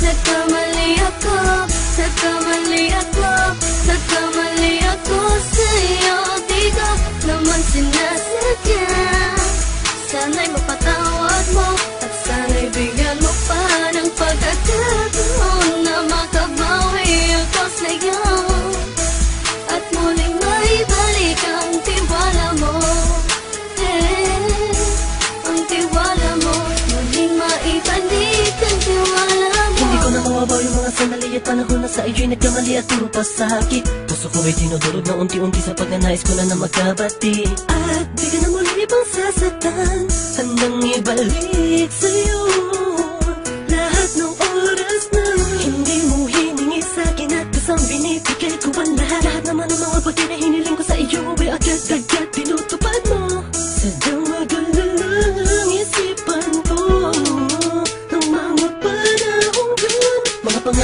Nagkamali ako Nagkamali ako at panahon na sa iyo'y nagkamali at puro pasakit Puso ko ay dinudurog na unti-unti sa pagnanais ko na na magkabati. At di ka na muli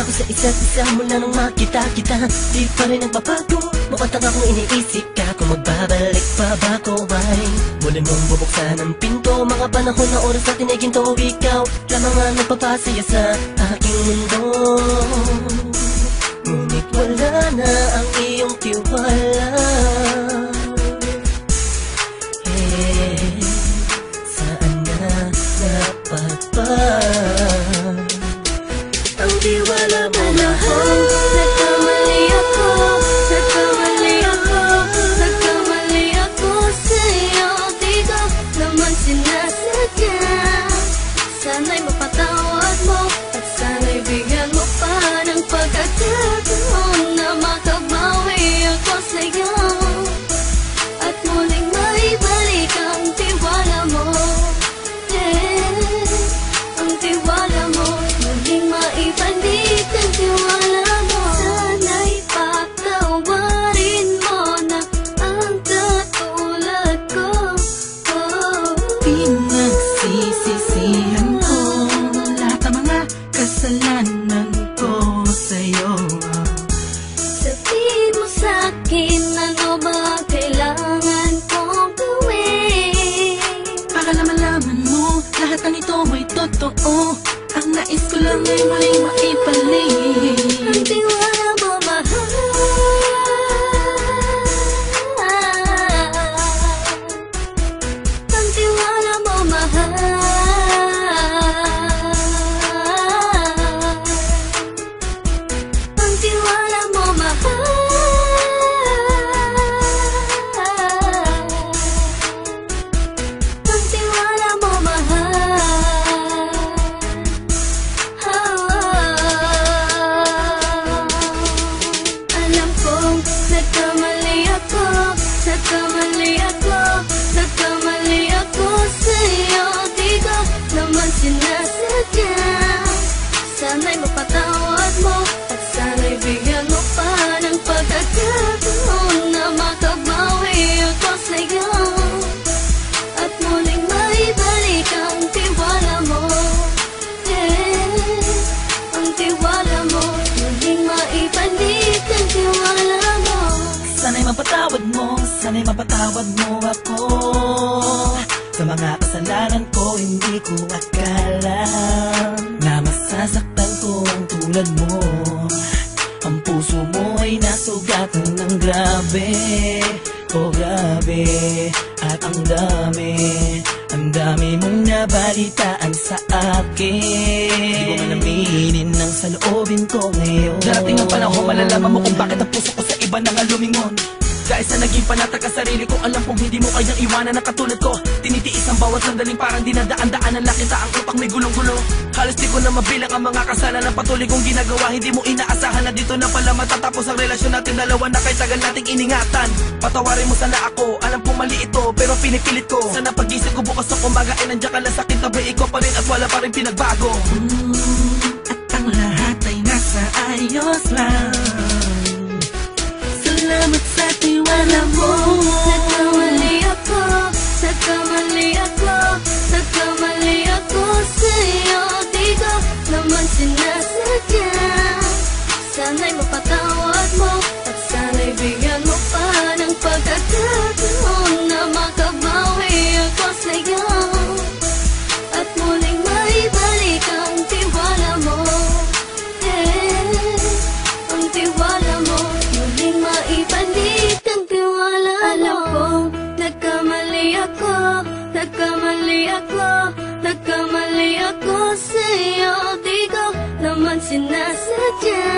Pangako sa isa't isa mula nung makita kita Di pa rin nagbabago. Mukhang akong iniisip ka Kung magbabalik pa ba ko ay. Muli mong bubuksan ang pinto. Mga panahon na oras natin ay ginto Ikaw. Lamang ang nagpapasaya sa aking mundo. Ngunit wala na ang iyong tiwala. Eh, sa'kin ano ba kailangan kong gawin? Para naman-laman mo lahat ng ito ay totoo. Ang nais ko lang ay muling nagkamali ako Nagkamali ako Nagkamali ako sa'yo. Di ko naman sinasadya Sana'y mapatawad mo sana'y mapatawad mo ako. Sa mga kasalanan ko, hindi ko akala Na masasaktan ko ang tulad mo. Ang puso mo ay nasugatan ng grabe. Oh grabe, at ang dami. Ang dami mong nabalitaan sa akin. Di ko man aminin ang saloobin ko ngayon. Darating ang panahon, malalaman mo kung bakit ang puso ko sa iba nang lumingon Dahil sa naging panatag ka sarili ko. Alam kong hindi mo kayang iwanan na katulad ko. Tinitiis ang bawat sandaling parang dinadaan-daanan lang kita Ang utak may gulong-gulo Halos di ko na mabilang ang mga kasalanan. Patuloy kong ginagawa Hindi mo inaasahan na dito na pala matatapos ang relasyon natin. Dalawa na kay tagal nating iningatan. Patawarin mo sana ako. Alam kong mali ito Pero pinipilit ko. Sana pag-isip ko bukas sa umaga Ay nandiyan ka lang sa akin tabi Ikaw pa rin at wala pa rin pinagbago. At ang lahat ay nasa ayos lang ako Nagkamali ako sa'yo. Di ko naman sinasadya.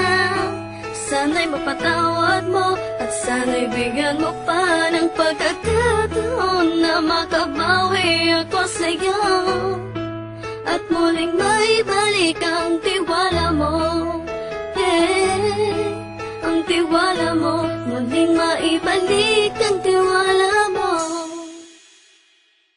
Sana'y mapatawad mo At sana'y bigyan mo pa ng pagkakataon Na makabawi ako sa'yo. At muling maibalik ang tiwala mo. Hey, ang tiwala mo Muling maibalik.